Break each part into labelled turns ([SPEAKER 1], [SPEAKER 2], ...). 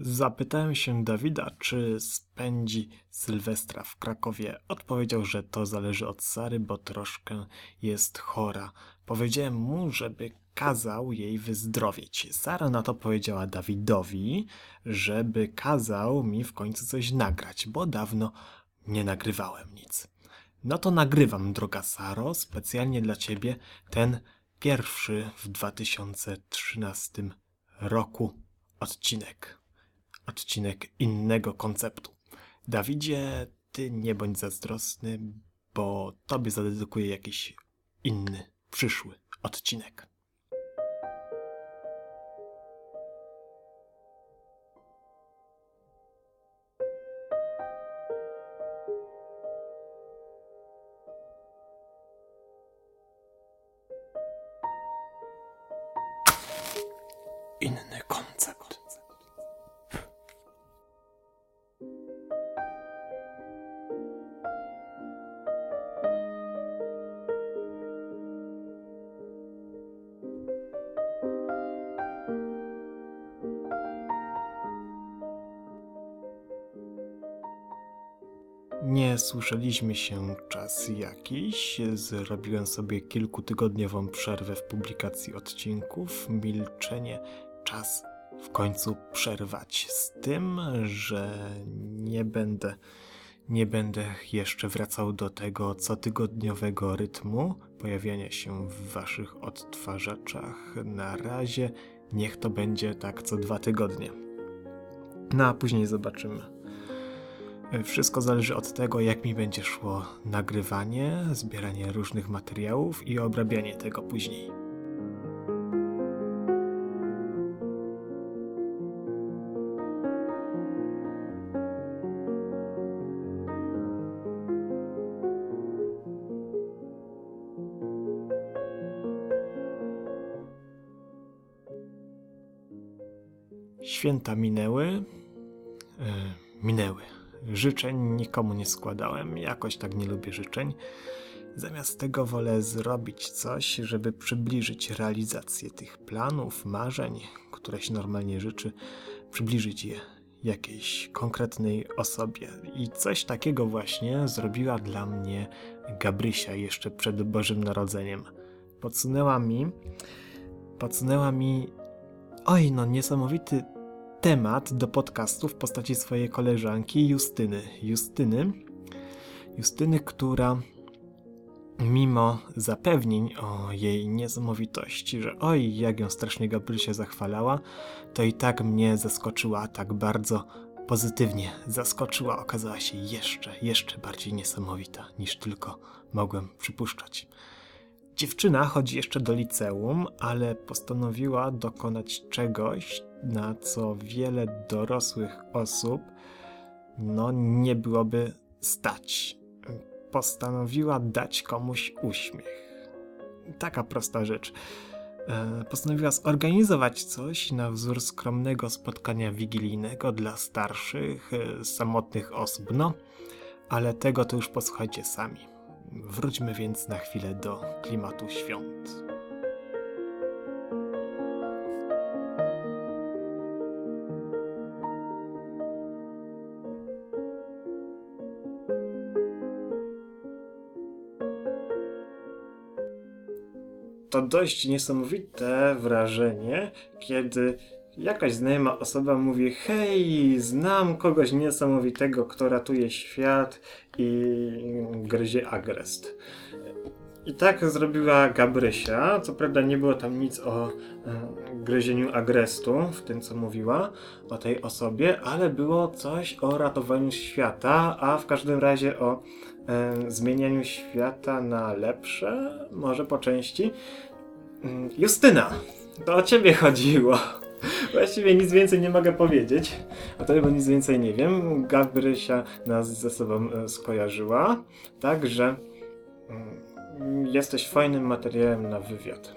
[SPEAKER 1] Zapytałem się Dawida, czy spędzi Sylwestra w Krakowie. Odpowiedział, że to zależy od Sary, bo troszkę jest chora. Powiedziałem mu, żeby kazał jej wyzdrowieć. Sara na to powiedziała Dawidowi, żeby kazał mi w końcu coś nagrać, bo dawno nie nagrywałem nic. No to nagrywam, droga Saro, specjalnie dla ciebie ten pierwszy w 2013 roku odcinek. Odcinek innego konceptu. Dawidzie, ty nie bądź zazdrosny, bo tobie zadedykuję jakiś inny, przyszły odcinek. Inny koncept. Słyszeliśmy się czas jakiś. Zrobiłem sobie kilkutygodniową przerwę w publikacji odcinków. Milczenie, czas w końcu przerwać z tym, że nie będę nie będę jeszcze wracał do tego cotygodniowego rytmu pojawiania się w waszych odtwarzaczach. Na razie niech to będzie tak co dwa tygodnie. No a później zobaczymy. Wszystko zależy od tego, jak mi będzie szło nagrywanie, zbieranie różnych materiałów i obrabianie tego później. Święta minęły. E, minęły. Życzeń nikomu nie składałem, jakoś tak nie lubię życzeń. Zamiast tego wolę zrobić coś, żeby przybliżyć realizację tych planów, marzeń, które się normalnie życzy, przybliżyć je jakiejś konkretnej osobie. I coś takiego właśnie zrobiła dla mnie Gabrysia jeszcze przed Bożym Narodzeniem. Podsunęła mi, podsunęła mi, oj no, niesamowity temat do podcastu w postaci swojej koleżanki Justyny. Justyny, Justyny, która mimo zapewnień o jej niesamowitości, że oj, jak ją strasznie Gabrysia zachwalała, to i tak mnie zaskoczyła tak bardzo pozytywnie. Zaskoczyła, okazała się jeszcze, jeszcze bardziej niesamowita niż tylko mogłem przypuszczać. Dziewczyna chodzi jeszcze do liceum, ale postanowiła dokonać czegoś, na co wiele dorosłych osób no nie byłoby stać. Postanowiła dać komuś uśmiech. Taka prosta rzecz. E, postanowiła zorganizować coś na wzór skromnego spotkania wigilijnego dla starszych, e, samotnych osób. No, ale tego to już posłuchajcie sami. Wróćmy więc na chwilę do klimatu świąt. To dość niesamowite wrażenie, kiedy jakaś znajoma osoba mówi: Hej, znam kogoś niesamowitego, kto ratuje świat i gryzie agrest. I tak zrobiła Gabrysia. Co prawda nie było tam nic o e, gryzieniu agrestu w tym, co mówiła o tej osobie, ale było coś o ratowaniu świata, a w każdym razie o e, zmienianiu świata na lepsze, może po części. Mm, Justyna, to o ciebie chodziło. Właściwie nic więcej nie mogę powiedzieć. O tobie, bo nic więcej nie wiem. Gabrysia nas ze sobą e, skojarzyła. Także jesteś fajnym materiałem na wywiad.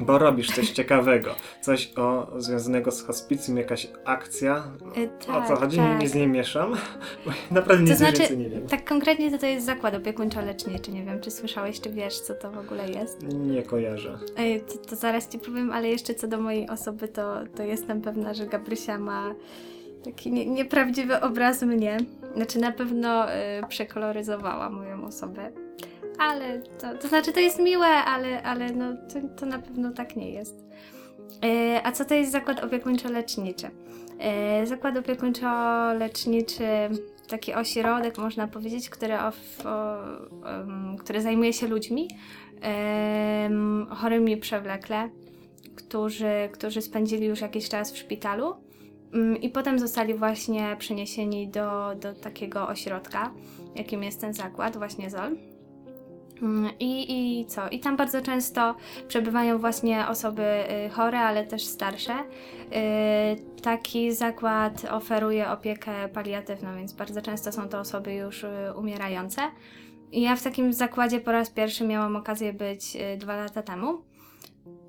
[SPEAKER 1] Bo robisz coś ciekawego, coś o, związanego z hospicjum, jakaś akcja.
[SPEAKER 2] Y,
[SPEAKER 1] o co
[SPEAKER 2] tak,
[SPEAKER 1] chodzi?
[SPEAKER 2] tak.
[SPEAKER 1] Nic nie mieszam, naprawdę
[SPEAKER 2] To
[SPEAKER 1] nic
[SPEAKER 2] znaczy,
[SPEAKER 1] więcej nie wiem.
[SPEAKER 2] tak konkretnie to to jest zakład opiekuńczo-leczniczy. Nie wiem, czy słyszałeś, czy wiesz, co to w ogóle jest.
[SPEAKER 1] Nie kojarzę.
[SPEAKER 2] Ej, To, to zaraz ci powiem, ale jeszcze co do mojej osoby, to, to jestem pewna, że Gabrysia ma taki nie, nieprawdziwy obraz mnie. Znaczy na pewno y, przekoloryzowała moją osobę. Ale to, to znaczy to jest miłe, ale, ale no, to, to na pewno tak nie jest. Y, a co to jest zakład opiekuńczo-leczniczy? Y, zakład opiekuńczo-leczniczy taki ośrodek, można powiedzieć, który, o, em, który zajmuje się ludźmi chorymi przewlekle, którzy, którzy spędzili już jakiś czas w szpitalu mm, i potem zostali właśnie przeniesieni do, do takiego ośrodka, jakim jest ten zakład, właśnie ZOL. Mm, I, I co? I tam bardzo często przebywają właśnie osoby y, chore, ale też starsze. Y, Taki zakład oferuje opiekę paliatywną, więc bardzo często są to osoby już y, umierające. I Ja w takim zakładzie po raz pierwszy miałam okazję być dwa lata temu.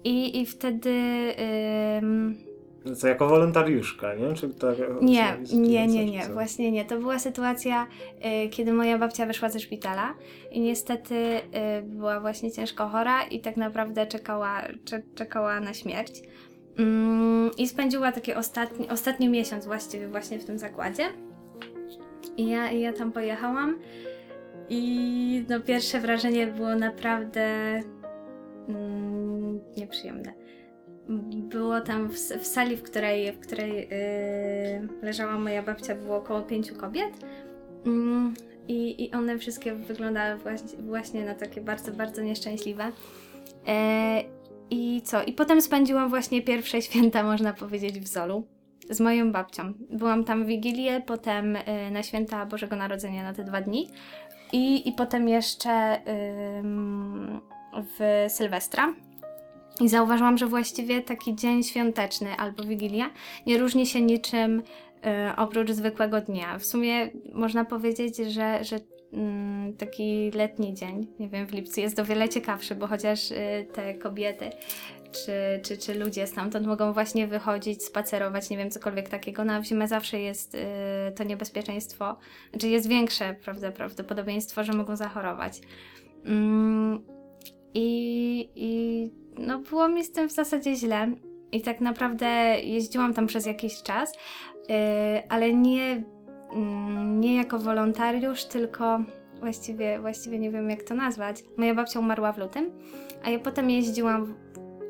[SPEAKER 2] I, i wtedy. ym,
[SPEAKER 1] Co, jako wolontariuszka, nie? Czy tak,
[SPEAKER 2] nie, nie, nie, nie, właśnie nie. To była sytuacja, y, kiedy moja babcia wyszła ze szpitala i niestety y, była właśnie ciężko chora i tak naprawdę czekała, cze, czekała na śmierć. Mm, I spędziła taki ostatni, ostatni miesiąc właściwie właśnie w tym zakładzie. I ja, ja tam pojechałam i no pierwsze wrażenie było naprawdę mm, nieprzyjemne. Było tam w, w sali, w której, w której yy, leżała moja babcia, było około pięciu kobiet. Mm, i, one wszystkie wyglądały właśnie, właśnie na takie bardzo, bardzo nieszczęśliwe. E, I co? I potem spędziłam właśnie pierwsze święta, można powiedzieć, w Zolu z moją babcią. Byłam tam w Wigilię, potem y, na święta Bożego Narodzenia na te dwa dni i, i potem jeszcze w Sylwestra. I zauważyłam, że właściwie taki dzień świąteczny albo Wigilia nie różni się niczym y, oprócz zwykłego dnia. W sumie można powiedzieć, że, że mm, taki letni dzień, nie wiem, w lipcu jest o wiele ciekawszy, bo chociaż y, te kobiety czy, czy, czy ludzie stamtąd mogą właśnie wychodzić, spacerować, nie wiem, cokolwiek takiego. No a w zimę zawsze jest y, to niebezpieczeństwo, znaczy jest większe prawda, prawdopodobieństwo, że mogą zachorować. Mm, i, I no było mi z tym w zasadzie źle. I tak naprawdę jeździłam tam przez jakiś czas, y, ale nie, mm, nie jako wolontariusz, tylko właściwie, właściwie nie wiem jak to nazwać. Moja babcia umarła w lutym, a ja potem jeździłam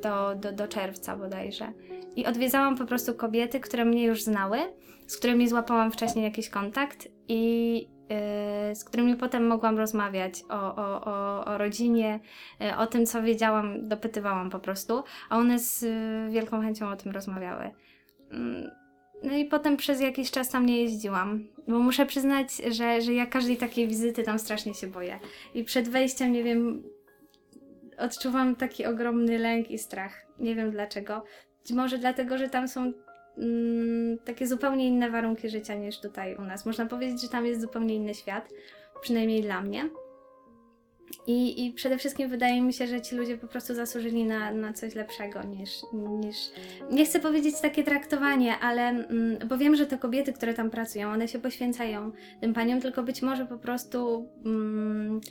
[SPEAKER 2] do, do, do czerwca bodajże. I odwiedzałam po prostu kobiety, które mnie już znały, z którymi złapałam wcześniej jakiś kontakt i yy, z którymi potem mogłam rozmawiać o, o, o, o rodzinie, yy, o tym, co wiedziałam, dopytywałam po prostu, a one z yy, wielką chęcią o tym rozmawiały. Mm, No i potem przez jakiś czas tam nie jeździłam, bo muszę przyznać, że, że ja każdej takiej wizyty tam strasznie się boję. I przed wejściem, nie wiem, odczuwam taki ogromny lęk i strach. Nie wiem dlaczego. Być może dlatego, że tam są takie zupełnie inne warunki życia niż tutaj u nas. Można powiedzieć, że tam jest zupełnie inny świat, przynajmniej dla mnie. I, I przede wszystkim wydaje mi się, że ci ludzie po prostu zasłużyli na, na coś lepszego niż, niż. Nie chcę powiedzieć takie traktowanie, ale. Mm, bo wiem, że te kobiety, które tam pracują, one się poświęcają tym paniom, tylko być może po prostu. Mm,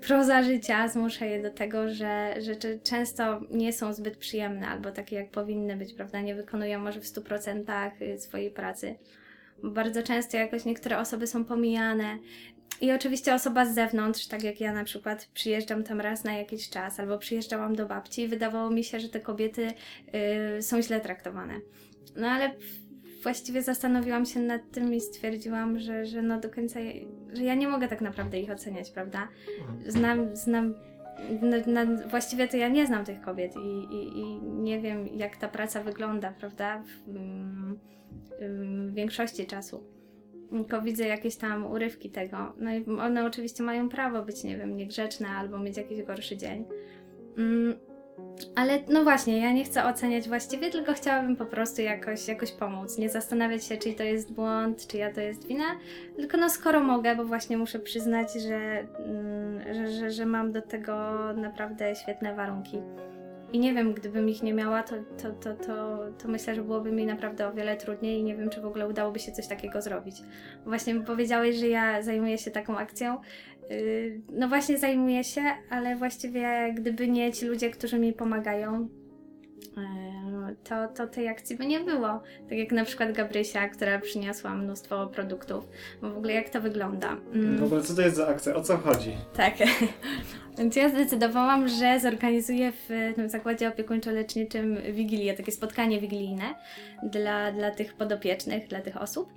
[SPEAKER 2] proza życia zmusza je do tego, że rzeczy często nie są zbyt przyjemne albo takie jak powinny być, prawda? Nie wykonują może w 100% y, swojej pracy. Bardzo często jakoś niektóre osoby są pomijane. I oczywiście osoba z zewnątrz, tak jak ja na przykład przyjeżdżam tam raz na jakiś czas, albo przyjeżdżałam do babci wydawało mi się, że te kobiety y, są źle traktowane. No ale właściwie zastanowiłam się nad tym i stwierdziłam, że, że no do końca, że ja nie mogę tak naprawdę ich oceniać, prawda? Znam, znam, na, na, właściwie to ja nie znam tych kobiet i, i, i nie wiem, jak ta praca wygląda, prawda? W, w większości czasu. Tylko widzę jakieś tam urywki tego. No i one oczywiście mają prawo być, nie wiem, niegrzeczne albo mieć jakiś gorszy dzień. Mm, ale no właśnie, ja nie chcę oceniać właściwie, tylko chciałabym po prostu jakoś, jakoś pomóc. Nie zastanawiać się, czy to jest błąd, czy ja to jest wina, tylko no skoro mogę, bo właśnie muszę przyznać, że, mm, że, że, że mam do tego naprawdę świetne warunki. I nie wiem, gdybym ich nie miała, to, to, to, to, to myślę, że byłoby mi naprawdę o wiele trudniej i nie wiem, czy w ogóle udałoby się coś takiego zrobić. Właśnie powiedziałeś, że ja zajmuję się taką akcją. Yy, No właśnie zajmuję się, ale właściwie gdyby nie ci ludzie, którzy mi pomagają, yy, to, to tej akcji by nie było. Tak jak na przykład Gabrysia, która przyniosła mnóstwo produktów. Bo w ogóle jak to wygląda? Mm.
[SPEAKER 1] W ogóle co to jest za akcja? O co chodzi?
[SPEAKER 2] Tak. Więc ja zdecydowałam, że zorganizuję w tym zakładzie opiekuńczo-leczniczym wigilię, takie spotkanie wigilijne dla, dla tych podopiecznych, dla tych osób.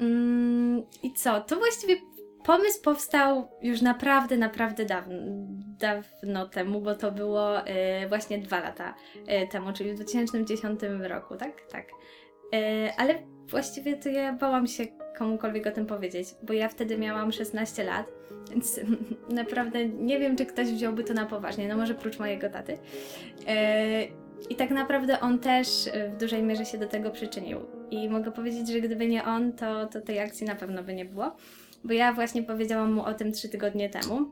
[SPEAKER 2] Mm, I co? To właściwie pomysł powstał już naprawdę, naprawdę dawno, dawno temu, bo to było y, właśnie dwa lata y, temu, czyli w 2010 roku, tak? Tak. Y, ale właściwie to ja bałam się komukolwiek o tym powiedzieć, bo ja wtedy miałam 16 lat, więc naprawdę nie wiem, czy ktoś wziąłby to na poważnie, no może prócz mojego taty. E, I tak naprawdę on też e, w dużej mierze się do tego przyczynił. I mogę powiedzieć, że gdyby nie on, to, to tej akcji na pewno by nie było, bo ja właśnie powiedziałam mu o tym trzy tygodnie temu.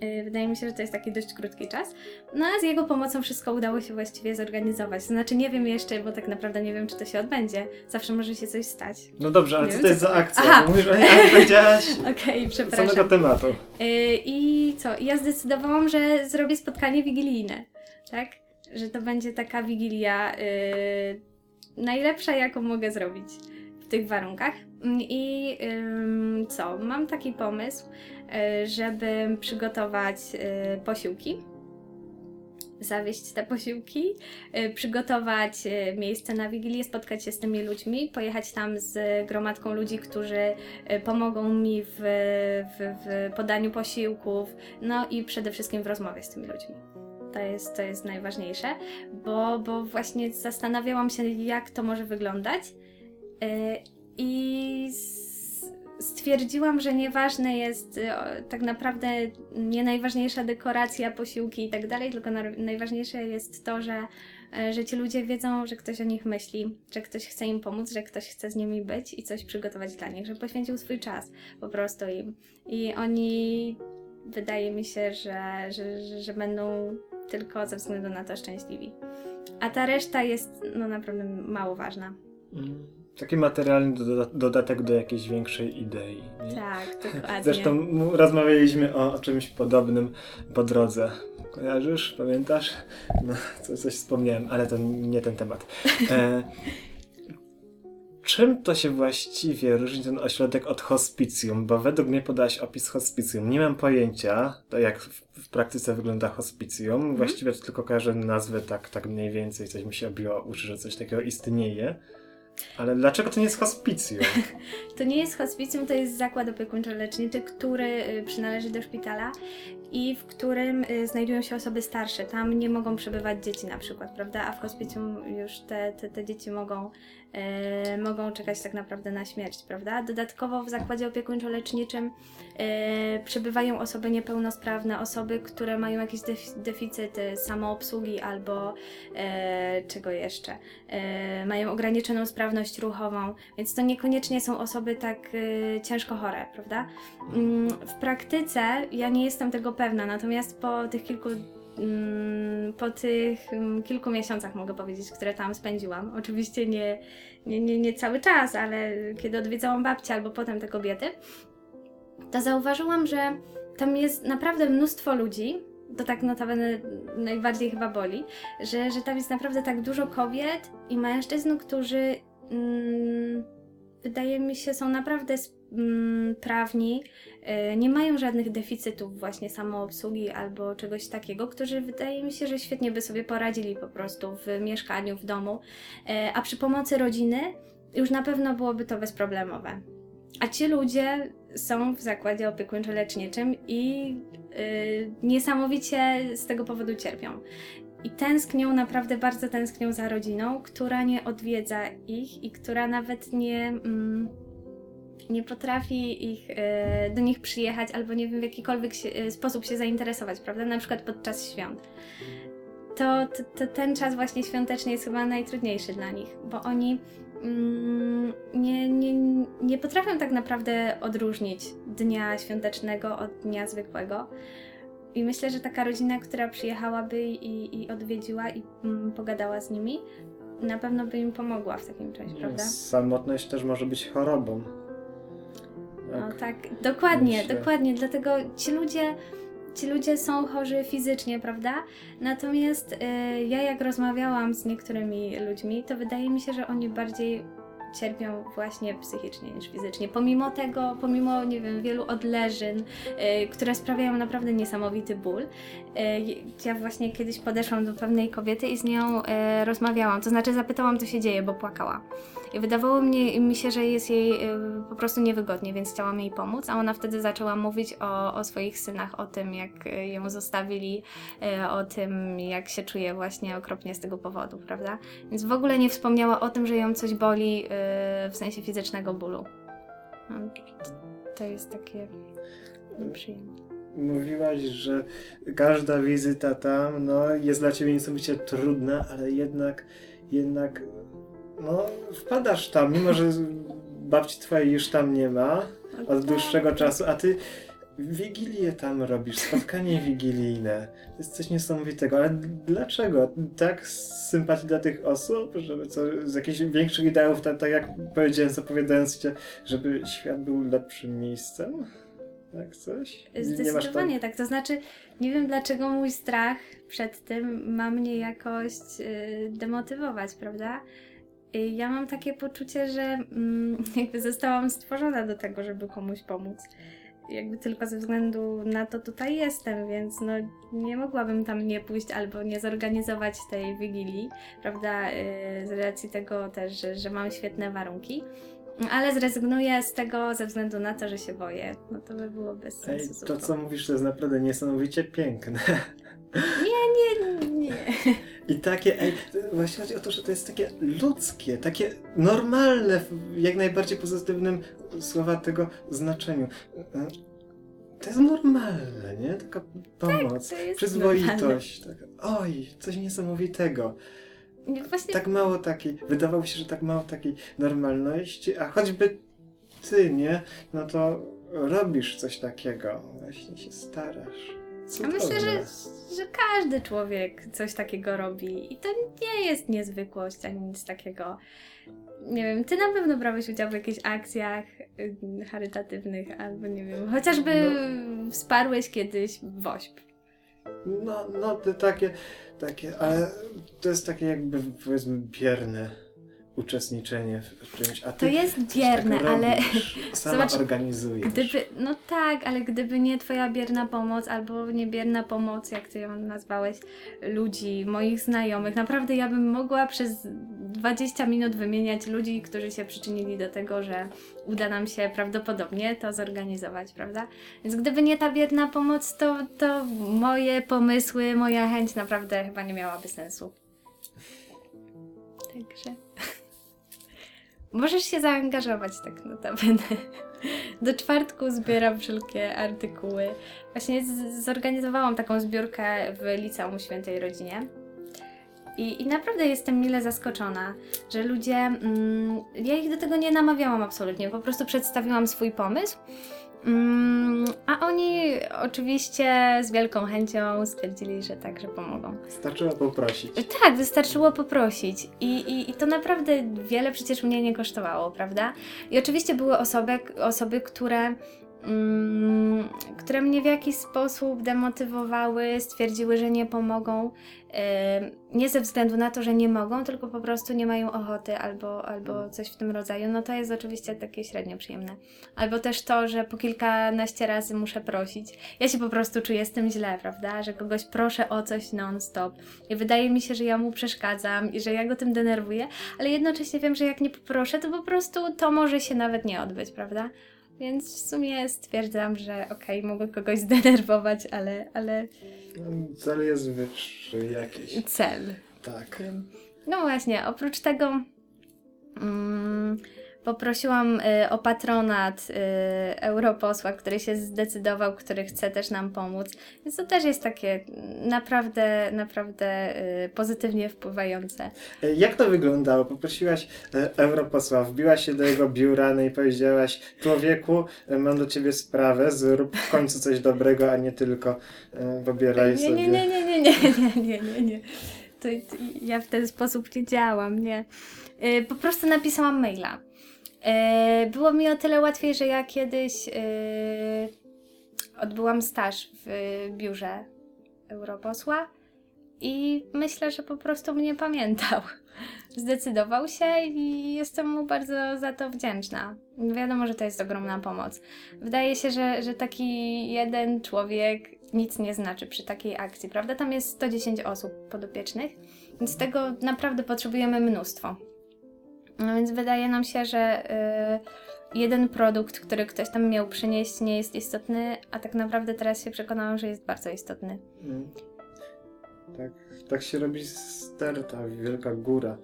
[SPEAKER 2] E, Wydaje mi się, że to jest taki dość krótki czas. No a z jego pomocą wszystko udało się właściwie zorganizować. Znaczy nie wiem jeszcze, bo tak naprawdę nie wiem, czy to się odbędzie. Zawsze może się coś stać.
[SPEAKER 1] No dobrze, ale
[SPEAKER 2] Nie
[SPEAKER 1] co
[SPEAKER 2] wiem,
[SPEAKER 1] to jest
[SPEAKER 2] co-
[SPEAKER 1] za akcja?
[SPEAKER 2] Aha.
[SPEAKER 1] Mówisz, o jak powiedziałaś
[SPEAKER 2] Okej,
[SPEAKER 1] z
[SPEAKER 2] przepraszam.
[SPEAKER 1] samego tematu.
[SPEAKER 2] Yy, I co? Ja zdecydowałam, że zrobię spotkanie wigilijne, tak? Że to będzie taka wigilia yy, najlepsza, jaką mogę zrobić tych warunkach. Mm, I co? Mam taki pomysł, yy, żeby przygotować yy, posiłki. Zawieźć te posiłki, yy, przygotować miejsce na wigilię, spotkać się z tymi ludźmi, pojechać tam z gromadką ludzi, którzy y, pomogą mi w, w, w podaniu posiłków, no i przede wszystkim w rozmowie z tymi ludźmi. To jest, to jest najważniejsze, bo, bo właśnie zastanawiałam się, jak to może wyglądać y, i s- stwierdziłam, że nieważne jest o, tak naprawdę nie najważniejsza dekoracja, posiłki i tak dalej, tylko na, najważniejsze jest to, że e, że ci ludzie wiedzą, że ktoś o nich myśli, że ktoś chce im pomóc, że ktoś chce z nimi być i coś przygotować dla nich, że poświęcił swój czas po prostu im. I oni, wydaje mi się, że, że, że, że będą tylko ze względu na to szczęśliwi. A ta reszta jest no naprawdę mało ważna.
[SPEAKER 1] Mm, Taki materialny doda- dodatek do jakiejś większej idei. Nie?
[SPEAKER 2] Tak, dokładnie.
[SPEAKER 1] Zresztą rozmawialiśmy o, czymś podobnym po drodze. Kojarzysz? Pamiętasz? No, co, coś wspomniałem, ale to nie ten temat. E, czym to się właściwie różni ten ośrodek od hospicjum? Bo według mnie podałaś opis hospicjum. Nie mam pojęcia, jak w, w praktyce wygląda hospicjum. Właściwie to tylko kojarzę nazwę tak, tak mniej więcej. Coś mi się obiło uszy, że coś takiego istnieje. Ale dlaczego to nie jest hospicjum?
[SPEAKER 2] To nie jest hospicjum, to jest zakład opiekuńczo-leczniczy, który y, przynależy do szpitala i w którym y, znajdują się osoby starsze. Tam nie mogą przebywać dzieci na przykład, prawda? A w hospicjum już te, te, te dzieci mogą, y, mogą czekać tak naprawdę na śmierć, prawda? Dodatkowo w zakładzie opiekuńczo-leczniczym y, przebywają osoby niepełnosprawne, osoby, które mają jakieś def- deficyty samoobsługi albo e, czego jeszcze. E, mają ograniczoną sprawność ruchową, więc to niekoniecznie są osoby tak e, ciężko chore, prawda? Mm, w praktyce ja nie jestem tego pewna, natomiast po tych kilku po tych mm, kilku miesiącach mogę powiedzieć, które tam spędziłam. Oczywiście nie, nie, nie, nie cały czas, ale kiedy odwiedzałam babcię albo potem te kobiety, to zauważyłam, że tam jest naprawdę mnóstwo ludzi, to tak notabene najbardziej chyba boli, że, że tam jest naprawdę tak dużo kobiet i mężczyzn, którzy mm, wydaje mi się są naprawdę mm, prawni, y, nie mają żadnych deficytów właśnie samoobsługi albo czegoś takiego, którzy wydaje mi się, że świetnie by sobie poradzili po prostu w mieszkaniu, w domu, y, a przy pomocy rodziny już na pewno byłoby to bezproblemowe. A ci ludzie są w zakładzie opiekuńczo-leczniczym i y, niesamowicie z tego powodu cierpią. I tęsknią, naprawdę bardzo tęsknią za rodziną, która nie odwiedza ich i która nawet nie, mm, nie potrafi ich, y, do nich przyjechać albo nie wiem w jakikolwiek się, y, sposób się zainteresować, prawda? Na przykład podczas świąt. To, to, to ten czas właśnie świąteczny jest chyba najtrudniejszy dla nich, bo oni mm, nie, nie, nie potrafią tak naprawdę odróżnić dnia świątecznego od dnia zwykłego. I myślę, że taka rodzina, która przyjechałaby i, i odwiedziła i mm, pogadała z nimi, na pewno by im pomogła w takim czymś, prawda?
[SPEAKER 1] Samotność też może być chorobą.
[SPEAKER 2] No
[SPEAKER 1] Tak.
[SPEAKER 2] tak, dokładnie,
[SPEAKER 1] myślę.
[SPEAKER 2] dokładnie. Dlatego ci ludzie, ci ludzie są chorzy fizycznie, prawda? Natomiast y, ja jak rozmawiałam z niektórymi ludźmi, to wydaje mi się, że oni bardziej cierpią właśnie psychicznie niż fizycznie. Pomimo tego, pomimo, nie wiem, wielu odleżyn, y, które sprawiają naprawdę niesamowity ból. Y, ja właśnie kiedyś podeszłam do pewnej kobiety i z nią y, rozmawiałam, to znaczy zapytałam, co się dzieje, bo płakała. Wydawało mi się, że jest jej y, po prostu niewygodnie, więc chciałam jej pomóc, a ona wtedy zaczęła mówić o, o swoich synach, o tym, jak y, ją zostawili, y, o tym, jak się czuje właśnie okropnie z tego powodu, prawda? Więc w ogóle nie wspomniała o tym, że ją coś boli w sensie fizycznego bólu. No, to- jest takie nieprzyjemne.
[SPEAKER 1] Mówiłaś, że każda wizyta tam no, jest dla ciebie niesamowicie trudna, ale jednak, jednak no, wpadasz tam, mimo że babci twojej już tam nie ma od dłuższego czasu, a ty wigilię tam robisz, spotkanie wigilijne. To jest coś niesamowitego, ale dlaczego? Tak z sympatii dla tych osób, żeby co, z jakichś większych ideałów, tak, tak jak powiedziałem, zapowiadając cię, żeby świat był lepszym miejscem? Tak coś?
[SPEAKER 2] Zdecydowanie tak. To znaczy, nie wiem dlaczego mój strach przed tym ma mnie jakoś y, demotywować, prawda? Ja mam takie poczucie, że mm, jakby zostałam stworzona do tego, żeby komuś pomóc. Jakby tylko ze względu na to tutaj jestem, więc no nie mogłabym tam nie pójść albo nie zorganizować tej wigilii, prawda? Y, Z racji tego też, że, że mam świetne warunki. Ale zrezygnuję z tego ze względu na to, że się boję. No to by było bez
[SPEAKER 1] Ej,
[SPEAKER 2] sensu.
[SPEAKER 1] to, co mówisz, to jest naprawdę niesamowicie piękne.
[SPEAKER 2] Nie, nie.
[SPEAKER 1] I takie, ej, właśnie chodzi o to, że to jest takie ludzkie, takie normalne, w jak najbardziej pozytywnym słowa tego znaczeniu. To jest normalne, nie? Taka pomoc,
[SPEAKER 2] to jest
[SPEAKER 1] przyzwoitość. Tak, oj, coś niesamowitego.
[SPEAKER 2] Nie, Właśnie
[SPEAKER 1] Tak mało takiej, wydawało się, że tak mało takiej normalności, a choćby ty, nie? No to robisz coś takiego, właśnie się starasz.
[SPEAKER 2] Ja myślę, że, że każdy człowiek coś takiego robi i to nie jest niezwykłość ani nic takiego. Nie wiem, ty na pewno brałeś udział w jakichś akcjach y, charytatywnych albo nie wiem, chociażby wsparłeś kiedyś WOŚP.
[SPEAKER 1] No, no te takie, takie, ale to jest takie jakby powiedzmy bierne uczestniczenie w czymś, a ty
[SPEAKER 2] To jest bierne,
[SPEAKER 1] takiego
[SPEAKER 2] ale
[SPEAKER 1] sama
[SPEAKER 2] zobacz,
[SPEAKER 1] organizujesz.
[SPEAKER 2] Gdyby, no tak, ale gdyby nie twoja bierna pomoc, albo niebierna pomoc, jak ty ją nazwałeś, ludzi, moich znajomych, naprawdę ja bym mogła przez 20 minut wymieniać ludzi, którzy się przyczynili do tego, że uda nam się prawdopodobnie to zorganizować, prawda? Więc gdyby nie ta bierna pomoc, to, to moje pomysły, moja chęć naprawdę chyba nie miałaby sensu. Także... Możesz się zaangażować tak notabene. Do czwartku zbieram wszelkie artykuły. Właśnie zorganizowałam taką zbiórkę w Liceum Świętej Rodzinie. I, I naprawdę jestem mile zaskoczona, że ludzie. Mm, ja ich do tego nie namawiałam absolutnie, po prostu przedstawiłam swój pomysł. Mm, a oni oczywiście z wielką chęcią stwierdzili, że tak, że pomogą.
[SPEAKER 1] Starczyło poprosić.
[SPEAKER 2] Tak, wystarczyło poprosić. I, i, I to naprawdę wiele przecież mnie nie kosztowało, prawda? I oczywiście były osoby, osoby które, które mnie w jakiś sposób demotywowały, stwierdziły, że nie pomogą. Nie ze względu na to, że nie mogą, tylko po prostu nie mają ochoty albo, albo coś w tym rodzaju. No to jest oczywiście takie średnio przyjemne. Albo też to, że po kilkanaście razy muszę prosić. Ja się po prostu czuję z tym źle, prawda? Że kogoś proszę o coś non-stop. I wydaje mi się, że ja mu przeszkadzam i że ja go tym denerwuję, ale jednocześnie wiem, że jak nie poproszę, to po prostu to może się nawet nie odbyć, prawda? Więc w sumie stwierdzam, że okej, mogę kogoś zdenerwować, ale, ale
[SPEAKER 1] Cel jest wyższy jakiś.
[SPEAKER 2] cel.
[SPEAKER 1] Tak.
[SPEAKER 2] No właśnie, oprócz tego mm, Poprosiłam y, o patronat y, europosła, który się zdecydował, który chce też nam pomóc. Więc to też jest takie naprawdę, naprawdę y, pozytywnie wpływające.
[SPEAKER 1] E, jak to wyglądało? Poprosiłaś e, europosła, wbiłaś się do jego biura no i powiedziałaś: Człowieku, e, mam do ciebie sprawę, zrób w końcu coś dobrego, a nie tylko pobieraj sobie.
[SPEAKER 2] Nie, nie, nie, nie, nie, nie, nie, nie. nie. To ja w ten sposób nie działam, nie. Po prostu napisałam maila Y, było mi o tyle łatwiej, że ja kiedyś y, odbyłam staż w biurze europosła i myślę, że po prostu mnie pamiętał. Zdecydował się i jestem mu bardzo za to wdzięczna. Wiadomo, że to jest ogromna pomoc. Wydaje się, że, że taki jeden człowiek nic nie znaczy przy takiej akcji, prawda? Tam jest 110 osób podopiecznych, więc tego naprawdę potrzebujemy mnóstwo. No więc wydaje nam się, że y, jeden produkt, który ktoś tam miał przynieść, nie jest istotny, a tak naprawdę teraz się przekonałam, że jest bardzo istotny.
[SPEAKER 1] Mm. Tak, tak się robi sterta, wielka góra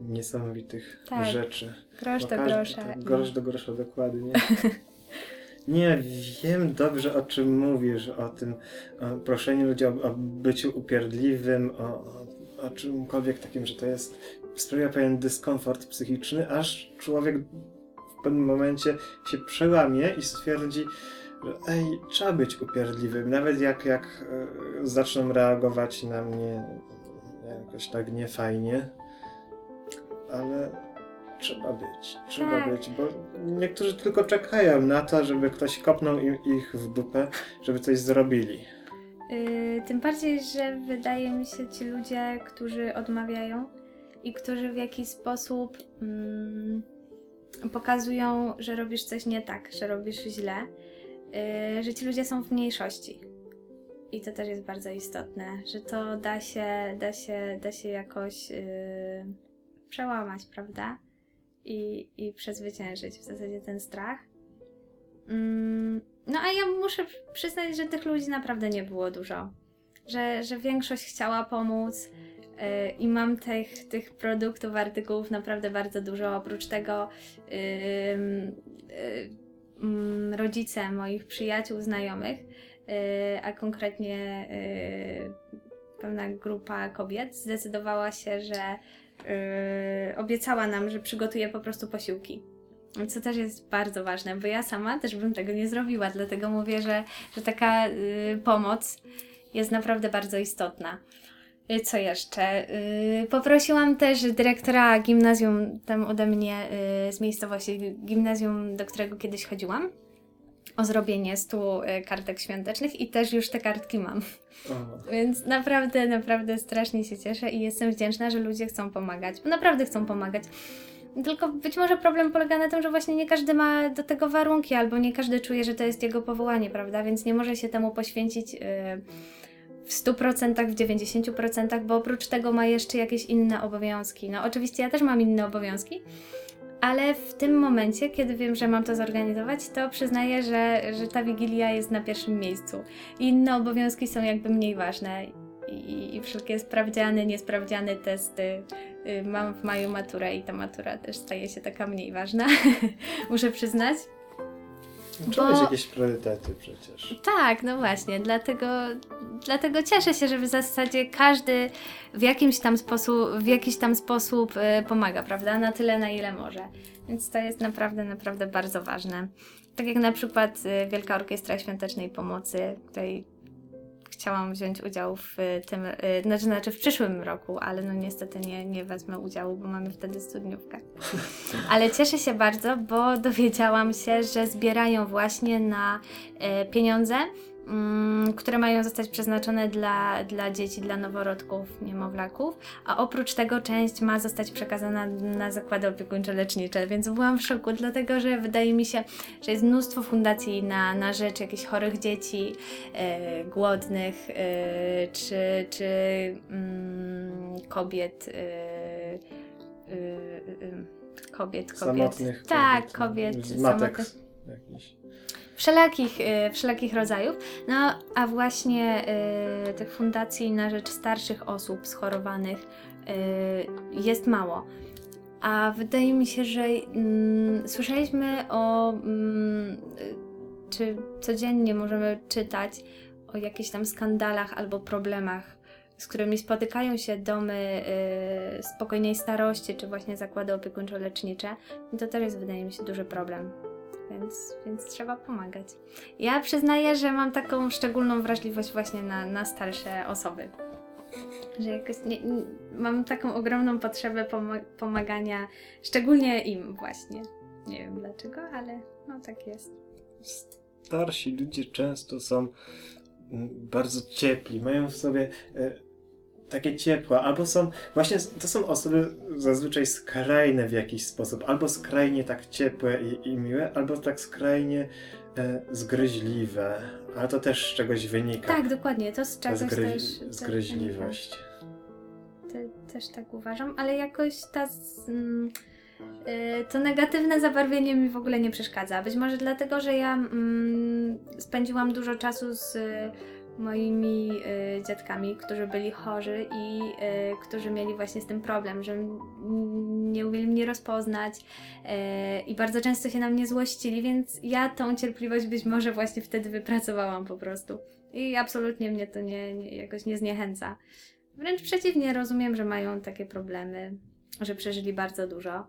[SPEAKER 1] niesamowitych
[SPEAKER 2] Tak.
[SPEAKER 1] rzeczy.
[SPEAKER 2] Grosz
[SPEAKER 1] Bo
[SPEAKER 2] do
[SPEAKER 1] każdy-
[SPEAKER 2] grosza.
[SPEAKER 1] tak,
[SPEAKER 2] i-
[SPEAKER 1] Grosz do grosza, dokładnie. Nie, wiem dobrze o czym mówisz, o tym o proszeniu ludzi o, o byciu upierdliwym, o, o, o czymkolwiek takim, że to jest, sprawia pewien dyskomfort psychiczny, aż człowiek w pewnym momencie się przełamie i stwierdzi, że ej, trzeba być upierdliwym, nawet jak, jak e, zaczną reagować na mnie jakoś tak niefajnie, ale trzeba być, trzeba
[SPEAKER 2] Tak.
[SPEAKER 1] być, bo niektórzy tylko czekają na to, żeby ktoś kopnął im ich w dupę, żeby coś zrobili.
[SPEAKER 2] Yy, tym bardziej, że wydaje mi się ci ludzie, którzy odmawiają i którzy w jakiś sposób mm, pokazują, że robisz coś nie tak, że robisz źle, yy, że ci ludzie są w mniejszości. I to też jest bardzo istotne, że to da się, da się, da się jakoś yy, przełamać, prawda? I, I przezwyciężyć w zasadzie ten strach. Mm, no a ja muszę przyznać, że tych ludzi naprawdę nie było dużo. Że, że większość chciała pomóc i mam tych, tych produktów, artykułów naprawdę bardzo dużo. Oprócz tego yy, mm, rodzice moich przyjaciół, znajomych, yy, a konkretnie yy, pewna grupa kobiet zdecydowała się, że obiecała nam, że przygotuje po prostu posiłki. Co też jest bardzo ważne, bo ja sama też bym tego nie zrobiła, dlatego mówię, że, że taka y, pomoc jest naprawdę bardzo istotna. Y, Co jeszcze? Y, poprosiłam też dyrektora gimnazjum tam ode mnie y, z miejscowości, gimnazjum, do którego kiedyś chodziłam, o zrobienie stu y, kartek świątecznych i też już te kartki mam. Więc naprawdę, naprawdę strasznie się cieszę i jestem wdzięczna, że ludzie chcą pomagać, bo naprawdę chcą pomagać. Tylko być może problem polega na tym, że właśnie nie każdy ma do tego warunki, albo nie każdy czuje, że to jest jego powołanie, prawda? Więc nie może się temu poświęcić yy, w 100%, w 90%, bo oprócz tego ma jeszcze jakieś inne obowiązki. No oczywiście ja też mam inne obowiązki, ale w tym momencie, kiedy wiem, że mam to zorganizować, to przyznaję, że, że ta wigilia jest na pierwszym miejscu. Inne obowiązki są jakby mniej ważne i, i wszelkie sprawdziany, niesprawdziane testy. Y, Mam w maju maturę i ta matura też staje się taka mniej ważna, muszę przyznać.
[SPEAKER 1] Trzeba mieć jakieś priorytety przecież.
[SPEAKER 2] Tak, no właśnie, dlatego, dlatego cieszę się, że w zasadzie każdy w jakimś tam sposób, w jakiś tam sposób y, pomaga, prawda? Na tyle, na ile może. Więc to jest naprawdę, naprawdę bardzo ważne. Tak jak na przykład y, Wielka Orkiestra Świątecznej Pomocy, której chciałam wziąć udział w y, tym, y, znaczy, znaczy w przyszłym roku, ale no niestety nie, nie wezmę udziału, bo mamy wtedy studniówkę. Ale cieszę się bardzo, bo dowiedziałam się, że zbierają właśnie na e, pieniądze, które mają zostać przeznaczone dla, dla dzieci, dla noworodków, niemowlaków, a oprócz tego część ma zostać przekazana na zakłady opiekuńczo-lecznicze, więc byłam w szoku, dlatego że wydaje mi się, że jest mnóstwo fundacji na, na rzecz jakichś chorych dzieci, e, głodnych, e, czy, czy mm, kobiet. E, e, Kobiet, kobiet.
[SPEAKER 1] Samotnych
[SPEAKER 2] Tak, kobiet.
[SPEAKER 1] Z matek
[SPEAKER 2] samotnych
[SPEAKER 1] jakichś.
[SPEAKER 2] Wszelakich, y, wszelakich rodzajów. No a właśnie y, tych fundacji na rzecz starszych osób schorowanych y, jest mało. A wydaje mi się, że mm, słyszeliśmy o. Mm, czy codziennie możemy czytać o jakichś tam skandalach albo problemach, z którymi spotykają się domy y, spokojnej starości, czy właśnie zakłady opiekuńczo-lecznicze. I to też jest, wydaje mi się, duży problem. Więc, więc trzeba pomagać. Ja przyznaję, że mam taką szczególną wrażliwość właśnie na, na starsze osoby. Że jakoś nie, nie, mam taką ogromną potrzebę pomagania, szczególnie im właśnie. Nie wiem dlaczego, ale no tak jest.
[SPEAKER 1] Starsi ludzie często są mm, bardzo ciepli, mają w sobie e, takie ciepła, albo są, właśnie to są osoby zazwyczaj skrajne w jakiś sposób, albo skrajnie tak ciepłe i, i miłe, albo tak skrajnie e, zgryźliwe, ale to też z czegoś wynika.
[SPEAKER 2] Tak, dokładnie, to z
[SPEAKER 1] ta
[SPEAKER 2] czegoś
[SPEAKER 1] zgry-
[SPEAKER 2] też...
[SPEAKER 1] zgryźliwość.
[SPEAKER 2] Te, też tak uważam, ale jakoś ta... z- mm, y, To negatywne zabarwienie mi w ogóle nie przeszkadza. Być może dlatego, że ja mm, spędziłam dużo czasu z moimi y, dziadkami, którzy byli chorzy i y, którzy mieli właśnie z tym problem, że nie umieli mnie rozpoznać y, i bardzo często się na mnie złościli, więc ja tą cierpliwość być może właśnie wtedy wypracowałam po prostu. I absolutnie mnie to nie, nie, jakoś nie zniechęca. Wręcz przeciwnie, rozumiem, że mają takie problemy, że przeżyli bardzo dużo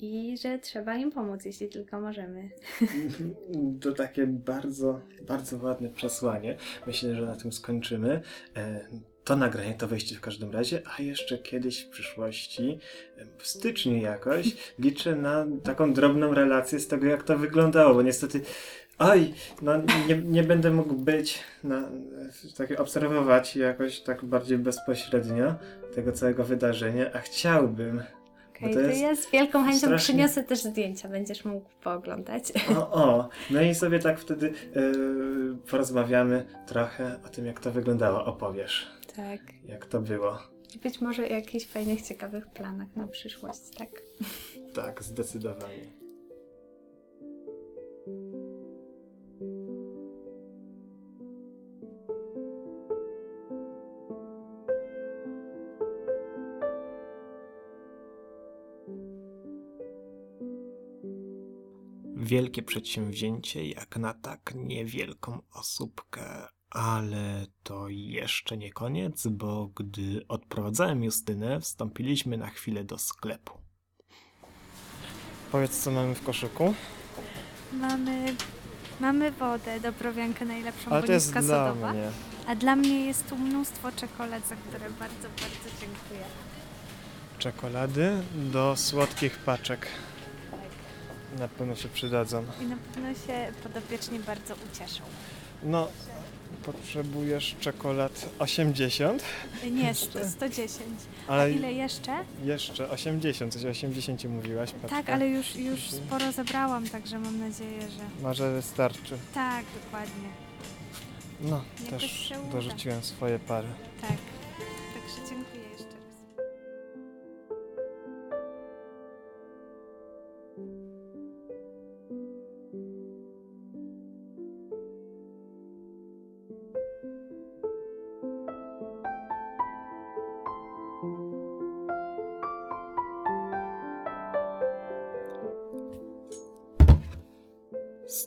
[SPEAKER 2] i że trzeba im pomóc, jeśli tylko możemy.
[SPEAKER 1] To takie bardzo, bardzo ładne przesłanie. Myślę, że na tym skończymy. E, To nagranie, to wejście w każdym razie, a jeszcze kiedyś w przyszłości, w styczniu jakoś, liczę na taką drobną relację z tego, jak to wyglądało, bo niestety, oj, no nie, nie będę mógł być, na, tak obserwować jakoś tak bardziej bezpośrednio tego całego wydarzenia, a chciałbym.
[SPEAKER 2] Okej,
[SPEAKER 1] to
[SPEAKER 2] to,
[SPEAKER 1] jest
[SPEAKER 2] ja z wielką chęcią
[SPEAKER 1] strasznie-
[SPEAKER 2] przyniosę też zdjęcia, będziesz mógł pooglądać.
[SPEAKER 1] O, o, no i sobie tak wtedy yy, porozmawiamy trochę o tym, jak to wyglądało. Opowiesz,
[SPEAKER 2] Tak.
[SPEAKER 1] jak to było.
[SPEAKER 2] I być może o jakichś fajnych, ciekawych planach na przyszłość, tak?
[SPEAKER 1] Tak, zdecydowanie. Wielkie przedsięwzięcie jak na tak niewielką osóbkę, ale to jeszcze nie koniec, bo gdy odprowadzałem Justynę, wstąpiliśmy na chwilę do sklepu. Powiedz, co mamy w koszyku?
[SPEAKER 3] Mamy, mamy wodę, dobrowiankę najlepszą,
[SPEAKER 1] Ale
[SPEAKER 3] bo
[SPEAKER 1] to jest
[SPEAKER 3] niska
[SPEAKER 1] dla
[SPEAKER 3] sodowa.
[SPEAKER 1] mnie.
[SPEAKER 3] A dla mnie jest tu mnóstwo czekolad, za które bardzo, bardzo dziękuję.
[SPEAKER 1] Czekolady do słodkich paczek. Na pewno się przydadzą.
[SPEAKER 3] I na pewno się podopieczni bardzo ucieszą.
[SPEAKER 1] No, potrzebujesz czekolad 80,
[SPEAKER 3] Nie,
[SPEAKER 1] Jeszcze?
[SPEAKER 3] 110. A
[SPEAKER 1] ale
[SPEAKER 3] ile jeszcze?
[SPEAKER 1] jeszcze 80, coś o 80 mówiłaś. Paczka.
[SPEAKER 3] Tak, ale już, już sporo zebrałam, także mam nadzieję, że
[SPEAKER 1] Może wystarczy.
[SPEAKER 3] tak, dokładnie.
[SPEAKER 1] No,
[SPEAKER 3] Jakoś
[SPEAKER 1] też
[SPEAKER 3] się uda.
[SPEAKER 1] dorzuciłem swoje pary.
[SPEAKER 3] Tak. Także dziękuję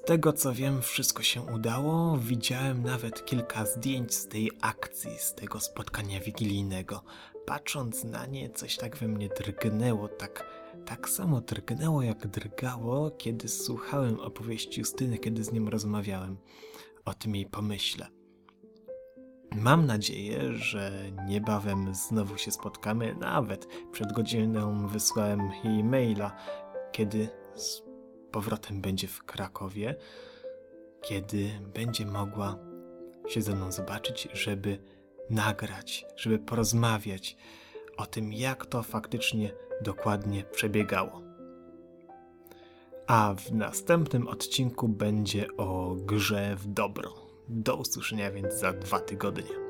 [SPEAKER 1] tego co wiem, wszystko się udało. Widziałem nawet kilka zdjęć z tej akcji, z tego spotkania wigilijnego. Patrząc na nie, coś tak we mnie drgnęło, tak, tak samo drgnęło, jak drgało, kiedy słuchałem opowieści Justyny, kiedy z nim rozmawiałem. O tym jej pomyślę. Mam nadzieję, że niebawem znowu się spotkamy. Nawet przed godziną wysłałem jej maila, kiedy powrotem będzie w Krakowie, kiedy będzie mogła się ze mną zobaczyć, żeby nagrać, żeby porozmawiać o tym, jak to faktycznie dokładnie przebiegało. A w następnym odcinku będzie o grze w dobro. Do usłyszenia więc za dwa tygodnie.